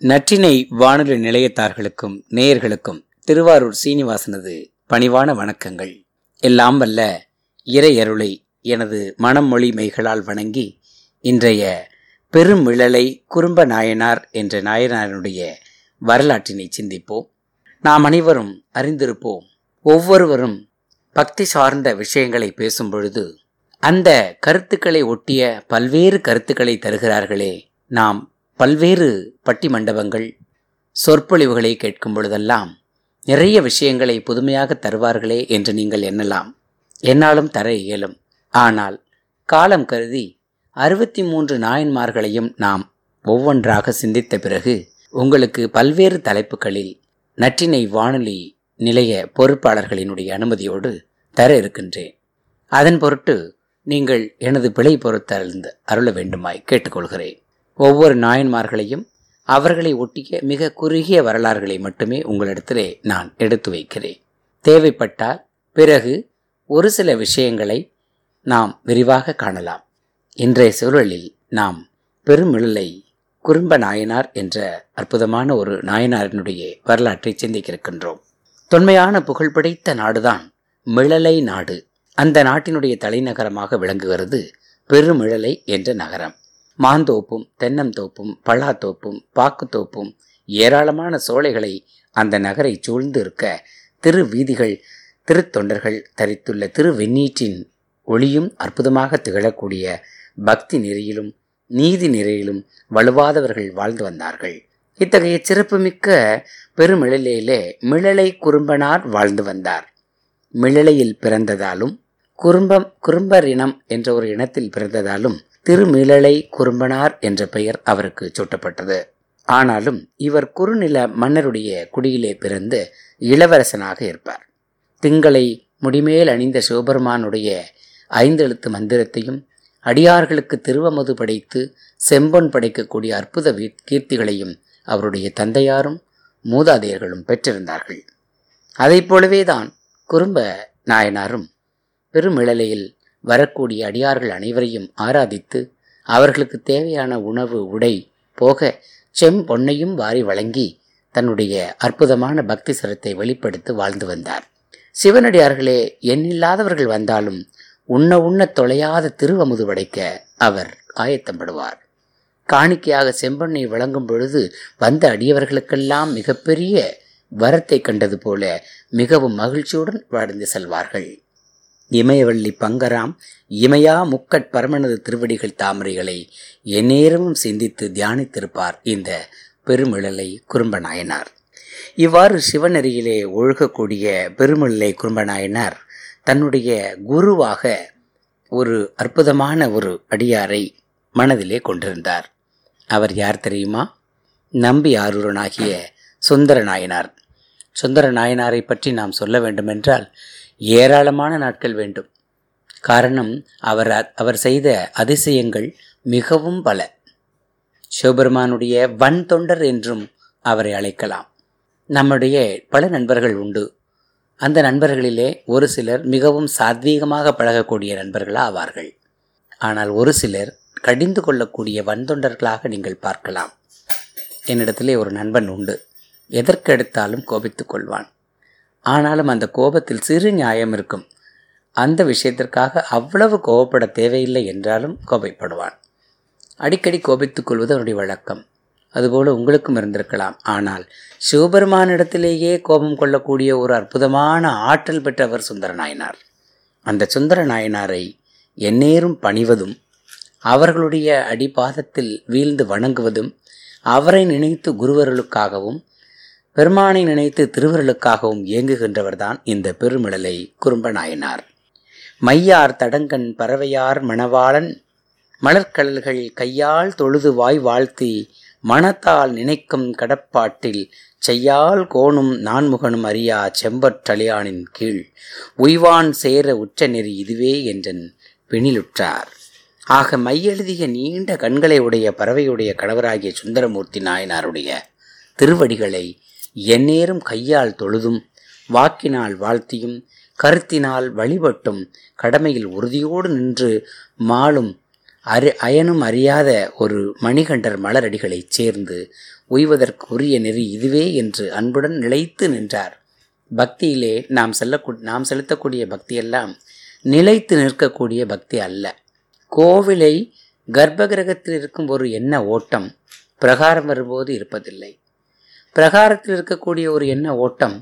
நற்றினை வானொலி நிலையத்தார்களுக்கும் நேயர்களுக்கும் திருவாரூர் சீனிவாசனது பணிவான வணக்கங்கள். எல்லாம் வல்ல இறையருளை எனது மனம் மொழி மெய்களால் வணங்கி இன்றைய பெருமிழலை குறும்ப நாயனார் என்ற நாயனாருடைய வரலாற்றினை சிந்திப்போம். நாம் அனைவரும் அறிந்திருப்போம். ஒவ்வொருவரும் பக்தி சார்ந்த விஷயங்களை பேசும் பொழுது அந்த கருத்துக்களை ஒட்டிய பல்வேறு கருத்துக்களை தருகிறார்களே நாம் பல்வேறு பட்டி மண்டபங்கள் சொற்பொழிவுகளை கேட்கும் பொழுதெல்லாம் நிறைய விஷயங்களை புதுமையாக தருவார்களே என்று நீங்கள் எண்ணலாம். என்னாலும் தர இயலும். ஆனால் காலம் கருதி அறுபத்தி மூன்று நாயன்மார்களையும் நாம் ஒவ்வொன்றாக சிந்தித்த பிறகு உங்களுக்கு பல்வேறு தலைப்புகளில் நற்றினை வானொலி நிலைய பொறுப்பாளர்களினுடைய அனுமதியோடு தர இருக்கின்றேன். அதன் பொருட்டு நீங்கள் எனது பிழை பொறுத்தறிந்து அருள வேண்டுமாய் கேட்டுக்கொள்கிறேன். ஒவ்வொரு நாயன்மார்களையும் அவர்களை ஒட்டிய மிக குறுகிய வரலாறுகளை மட்டுமே உங்களிடத்திலே நான் எடுத்து வைக்கிறேன். தேவைப்பட்டால் பிறகு ஒரு சில விஷயங்களை நாம் விரிவாக காணலாம். இன்றைய சூழலில் நாம் பெருமிழலை குறும்ப நாயனார் என்ற அற்புதமான ஒரு நாயனாரினுடைய வரலாற்றை சிந்திக்கிருக்கின்றோம். தொன்மையான புகழ்படைத்த நாடுதான் மிழலை நாடு. அந்த நாட்டினுடைய தலைநகரமாக விளங்குகிறது பெருமிழலை என்ற நகரம். மாந்தோப்பும் தென்னந்தோப்பும் பல்லாத்தோப்பும் பாக்குத்தோப்பும் ஏராளமான சோலைகளை அந்த நகரை சூழ்ந்து இருக்க திரு வீதிகள் திருத்தொண்டர்கள் தரித்துள்ள திருவெண்ணீற்றின் ஒளியும் அற்புதமாக திகழக்கூடிய பக்தி நெறியிலும் நீதி நிறையிலும் வலுவாதவர்கள் வாழ்ந்து வந்தார்கள். இத்தகைய சிறப்புமிக்க பெருமிழலையிலே மிழலை குறும்பனார் வாழ்ந்து வந்தார். மிழலையில் பிறந்ததாலும் குறும்பம் குறும்பர் இனம் என்ற ஒரு இனத்தில் பிறந்ததாலும் திருமிழலை குறும்பனார் என்ற பெயர் அவருக்கு சூட்டப்பட்டது. ஆனாலும் இவர் குறுநில மன்னருடைய குடியிலே பிறந்து இளவரசனாக இருப்பார். திங்களை முடிமேல் அணிந்த சிவபெருமானுடைய ஐந்தெழுத்து மந்திரத்தையும் அடியார்களுக்கு திருவமது படைத்து செம்பொன் படைக்கக்கூடிய அற்புத கீர்த்திகளையும் அவருடைய தந்தையாரும் மூதாதையர்களும் பெற்றிருந்தார்கள். அதைப் போலவேதான் குறும்ப நாயனாரும் பெருமிழலையில் வரக்கூடிய அடியார்கள் அனைவரையும் ஆராதித்து அவர்களுக்கு தேவையான உணவு உடை போக செம் பொன்னையும் வாரி வழங்கி தன்னுடைய அற்புதமான பக்தி சரத்தை வெளிப்படுத்தி வாழ்ந்து வந்தார். சிவனடியார்களே எண்ணில்லாதவர்கள் வந்தாலும் உண்ண உண்ண தொலையாத திருவமுது படைக்க அவர் ஆயத்தப்படுவார். காணிக்கையாக செம்பெண்ணை வழங்கும் பொழுது வந்த அடியவர்களுக்கெல்லாம் மிகப்பெரிய வரத்தை கண்டது போல மிகவும் மகிழ்ச்சியுடன் வாழ்ந்து செல்வார்கள். இமயவள்ளி பங்கராம் இமயா முக்கட் பரமனது திருவடிகள் தாமரைகளை எந்நேரமும் சிந்தித்து தியானித்திருப்பார் இந்த பெருமிழலை குறும்பநாயனார். இவ்வாறு சிவநெறியிலே ஒழுகக்கூடிய பெருமிழலை குறும்பநாயனார் தன்னுடைய குருவாக ஒரு அற்புதமான ஒரு அடியாரை மனதிலே கொண்டிருந்தார். அவர் யார் தெரியுமா? நம்பி ஆரூரனாகிய சுந்தர நாயனார் சுந்தர நாயனாரை பற்றி நாம் சொல்ல வேண்டுமென்றால் ஏராளமான நாட்கள் வேண்டும். காரணம் அவர் அவர் செய்த அதிசயங்கள் மிகவும் பல. சிவபெருமானுடைய வன் தொண்டர் என்றும் அவரை அழைக்கலாம். நம்முடைய பல நண்பர்கள் உண்டு. அந்த நண்பர்களிலே ஒரு சிலர் மிகவும் சாத்வீகமாக பழகக்கூடிய நண்பர்களாக ஆவார்கள். ஆனால் ஒரு சிலர் கடிந்து கொள்ளக்கூடிய வன்தொண்டர்களாக நீங்கள் பார்க்கலாம். என்னிடத்திலே ஒரு நண்பன் உண்டு. எதற்கெடுத்தாலும் கோபித்துக் கொள்வான். ஆனாலும் அந்த கோபத்தில் சிறு நியாயம் இருக்கும். அந்த விஷயத்திற்காக அவ்வளவு கோபப்பட தேவையில்லை என்றாலும் கோபப்படுவான். அடிக்கடி கோபித்துக் கொள்வது அவனுடைய வழக்கம். அதுபோல உங்களுக்கும் இருந்திருக்கலாம். ஆனால் சிவபெருமானிடத்திலேயே கோபம் கொள்ளக்கூடிய ஒரு அற்புதமான ஆற்றல் பெற்றவர் சுந்தர நாயனார் அந்த சுந்தர நாயனாரை எந்நேரும் பணிவதும் அவர்களுடைய அடிபாதத்தில் வீழ்ந்து வணங்குவதும் அவரை நினைத்து குருவர்களுக்காகவும் பெருமானை நினைத்து திருவருளுக்காகவும் இயங்குகின்றவர்தான் இந்த பெருமிடலை குறும்ப நாயனார் மையார் தடங்கன் பறவையார் மணவாளன் மலர்கடல்கள் கையால் தொழுது வாய் வாழ்த்தி மனத்தால் நினைக்கும் கடப்பாட்டில் செய்யால் கோணும் நான்முகனும் அறியா செம்பற்றலியானின் கீழ் உய்வான் சேர உச்ச நெறி இதுவே என்றன் பிணிலுற்றார். ஆக மையெழுதிய நீண்ட கண்களை உடைய பறவையுடைய கணவராகிய சுந்தரமூர்த்தி நாயனாருடைய திருவடிகளை எந்நேரும் கையால் தொழுதும் வாக்கினால் வாழ்த்தியும் கருத்தினால் வழிபட்டும் கடமையில் உறுதியோடு நின்று மாளும் அறி அயனும் அறியாத ஒரு மணிகண்டர் மலரடிகளைச் சேர்ந்து உய்வதற்கு உரிய நெறி இதுவே என்று அன்புடன் நிலைத்து நின்றார். பக்தியிலே நாம் செல்லக்கூ நாம் செலுத்தக்கூடிய பக்தியெல்லாம் நிலைத்து நிற்கக்கூடிய பக்தி அல்ல. கோவிலை கர்ப்பகிரகத்தில் இருக்கும் ஒரு எண்ண ஓட்டம் பிரகாரம் வரும்போது இருப்பதில்லை. பிரகாரத்தில் இருக்கக்கூடிய ஒரு எண்ண ஓட்டம்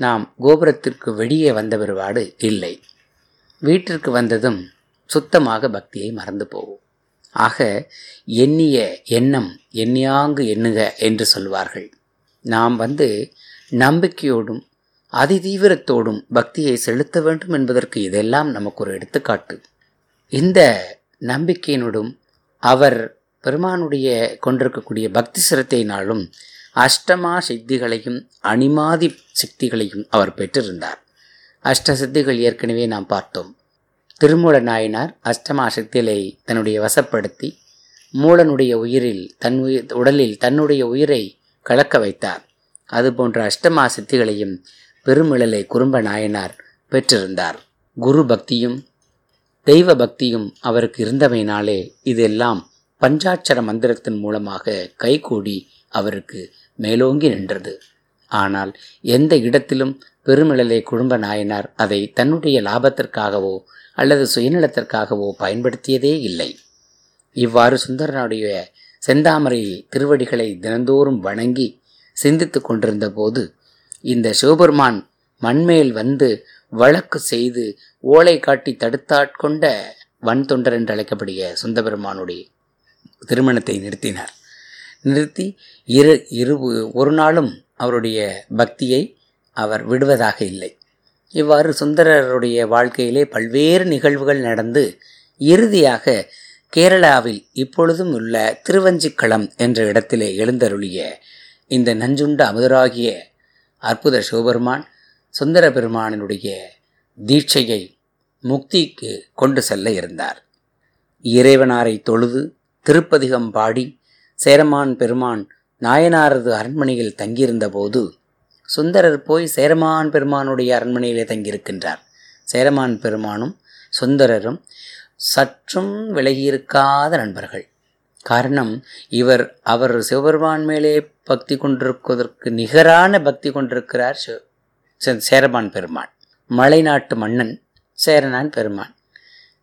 நாம் கோபுரத்திற்கு வெளியே வந்த பிறபாடு இல்லை. வீட்டிற்கு வந்ததும் சுத்தமாக பக்தியை மறந்து போவோம். ஆக எண்ணிய எண்ணம் எண்ணியாங்கு எண்ணுக என்று சொல்வார்கள். நாம் வந்து நம்பிக்கையோடும் அதிதீவிரத்தோடும் பக்தியை செலுத்த வேண்டும் என்பதற்கு இதெல்லாம் நமக்கு ஒரு எடுத்துக்காட்டு. இந்த நம்பிக்கையினோடும் அவர் பெருமானுடைய கொண்டிருக்கக்கூடிய பக்தி சிரத்தையினாலும் அஷ்டமா சித்திகளையும் அனிமாதி சக்திகளையும் அவர் பெற்றிருந்தார். அஷ்ட சித்திகள் ஏற்கனவே நாம் பார்த்தோம். திருமூல நாயனார் அஷ்டமா சக்திகளை தன்னுடைய வசப்படுத்தி மூலனுடைய உயிரில் தன் உயிர் உடலில் தன்னுடைய உயிரை கலக்க வைத்தார். அதுபோன்ற அஷ்டமா சித்திகளையும் பெருமிழலை குறும்ப நாயனார் பெற்றிருந்தார். குரு பக்தியும் தெய்வ பக்தியும் அவருக்கு இருந்தமையினாலே இதெல்லாம் பஞ்சாட்சர மந்திரத்தின் மூலமாக கைகூடி அவருக்கு மேலோங்கி நின்றது. ஆனால் எந்த இடத்திலும் பெருமிழலை குடும்ப நாயனார் அதை தன்னுடைய லாபத்திற்காகவோ அல்லது சுயநலத்திற்காகவோ பயன்படுத்தியதே இல்லை. இவ்வாறு சுந்தரனுடைய செந்தாமரை திருவடிகளை தினந்தோறும் வணங்கி சிந்தித்து கொண்டிருந்த போது இந்த சிவபெருமான் மண்மேல் வந்து வழக்கு செய்து ஓலை காட்டி தடுத்தாட்கொண்ட வன் தொண்டர் என்று அழைக்கப்படிய சுந்தபெருமானுடைய திருமணத்தை நிறுத்தினார். நிறுத்தி இரு இரு ஒரு நாளும் அவருடைய பக்தியை அவர் விடுவதாக இல்லை. இவ்வாறு சுந்தரருடைய வாழ்க்கையிலே பல்வேறு நிகழ்வுகள் நடந்து இறுதியாக கேரளாவில் இப்பொழுதும் உள்ள திருவஞ்சிக்களம் என்ற இடத்திலே எழுந்தருளிய இந்த நஞ்சுண்ட அமுதராகிய அற்புத சிவபெருமான் சுந்தர பெருமானினுடைய தீட்சையை முக்திக்கு கொண்டு செல்ல இருந்தார். இறைவனாரை தொழுது திருப்பதிகம் பாடி சேரமான் பெருமான் நாயனாரது அரண்மனையில் தங்கியிருந்த போது சுந்தரர் போய் சேரமான் பெருமானுடைய அரண்மனையிலே தங்கியிருக்கின்றார். சேரமான் பெருமானும் சுந்தரரும் சற்றும் விலகியிருக்காத நண்பர்கள். காரணம் இவர் அவர் சிவபெருமான் மேலே பக்தி கொண்டிருப்பதற்கு நிகரான பக்தி கொண்டிருக்கிறார் சேரமான் பெருமான். மலைநாட்டு மன்னன் சேரனான் பெருமான்.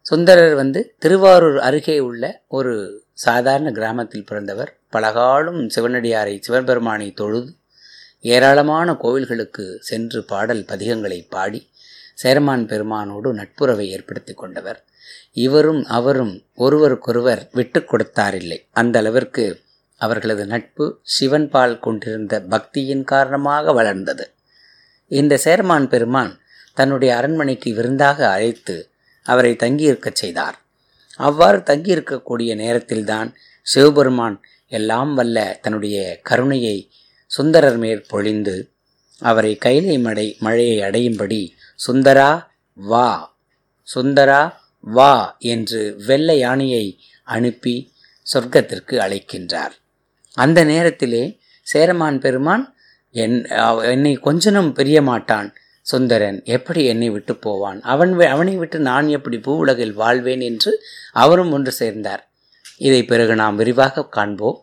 சுந்தரர் வந்து திருவாரூர் அருகே உள்ள ஒரு சாதாரண கிராமத்தில் பிறந்தவர் பலகாலும் சிவனடியாரை சிவபெருமானை தொழுது ஏராளமான கோவில்களுக்கு சென்று பாடல் பதிகங்களை பாடி சேரமான் பெருமானோடு நட்புறவை ஏற்படுத்தி கொண்டவர். இவரும் அவரும் ஒருவருக்கொருவர் விட்டு கொடுத்தாரில்லை. அந்த அளவிற்கு அவர்களது நட்பு சிவன் பால் கொண்டிருந்த பக்தியின் காரணமாக வளர்ந்தது. இந்த சேரமான் பெருமான் தன்னுடைய அரண்மனைக்கு விருந்தாக அழைத்து அவரை தங்கியிருக்கச் செய்தார். அவ்வாறு தங்கியிருக்கக்கூடிய நேரத்தில்தான் சிவபெருமான் எல்லாம் வல்ல தன்னுடைய கருணையை சுந்தரர் மேற் பொழிந்து அவரை கைலை மடை மழையை அடையும்படி சுந்தரா வா சுந்தரா வா என்று வெள்ளை யானையை அனுப்பி சொர்க்கத்திற்கு அழைக்கின்றார். அந்த நேரத்திலே சேரமான் பெருமான் என் என்னை கொஞ்சனும் பிரிய மாட்டான் சுந்தரன் எப்படி என்னை விட்டு போவான்? அவன் அவனை விட்டு நான் எப்படி பூ உலகில் வாழ்வேன்? என்று அவரும் ஒன்று சேர்ந்தார். இதை பிறகு நாம் விரிவாக காண்போம்.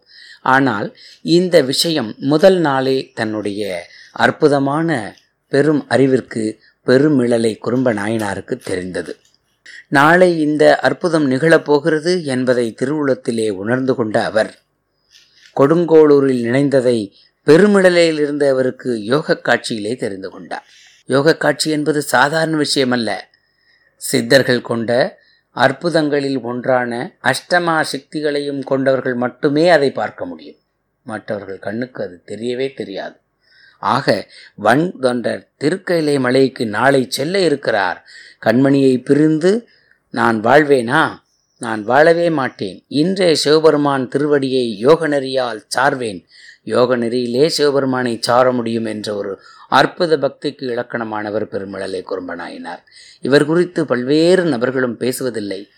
ஆனால் இந்த விஷயம் முதல் நாளே தன்னுடைய அற்புதமான பெரும் அறிவிற்கு பெருமிழலை குறும்ப நாயனாருக்கு தெரிந்தது. நாளை இந்த அற்புதம் நிகழப்போகிறது என்பதை திருவுளத்திலே உணர்ந்து கொண்ட அவர் கொடுங்கோளூரில் நினைந்ததை பெருமிழலையில் இருந்த அவருக்கு யோக காட்சியிலே தெரிந்து கொண்டார். யோக காட்சி என்பது சாதாரண விஷயமல்ல. சித்தர்கள் கொண்ட அற்புதங்களில் ஒன்றான அஷ்டமா சக்திகளையும் கொண்டவர்கள் மட்டுமே அதை பார்க்க முடியும். மற்றவர்கள் கண்ணுக்கு அது தெரியவே தெரியாது. ஆக வன் தொண்டர் திருக்கைலை மலைக்கு நாளை செல்ல இருக்கிறார். கண்மணியை பிரிந்து நான் வாழ்வேனா? நான் வாழவே மாட்டேன். இன்றைய சிவபெருமான் திருவடியை யோகநெறியால் சார்வேன். யோக நெறியிலே சிவபெருமானை சார முடியும் என்ற ஒரு அற்புத பக்திக்கு இலக்கணமானவர் பெருமிழலை குறும்பனாயினார். இவர் குறித்து பல்வேறு நபர்களும் பேசுவதில்லை.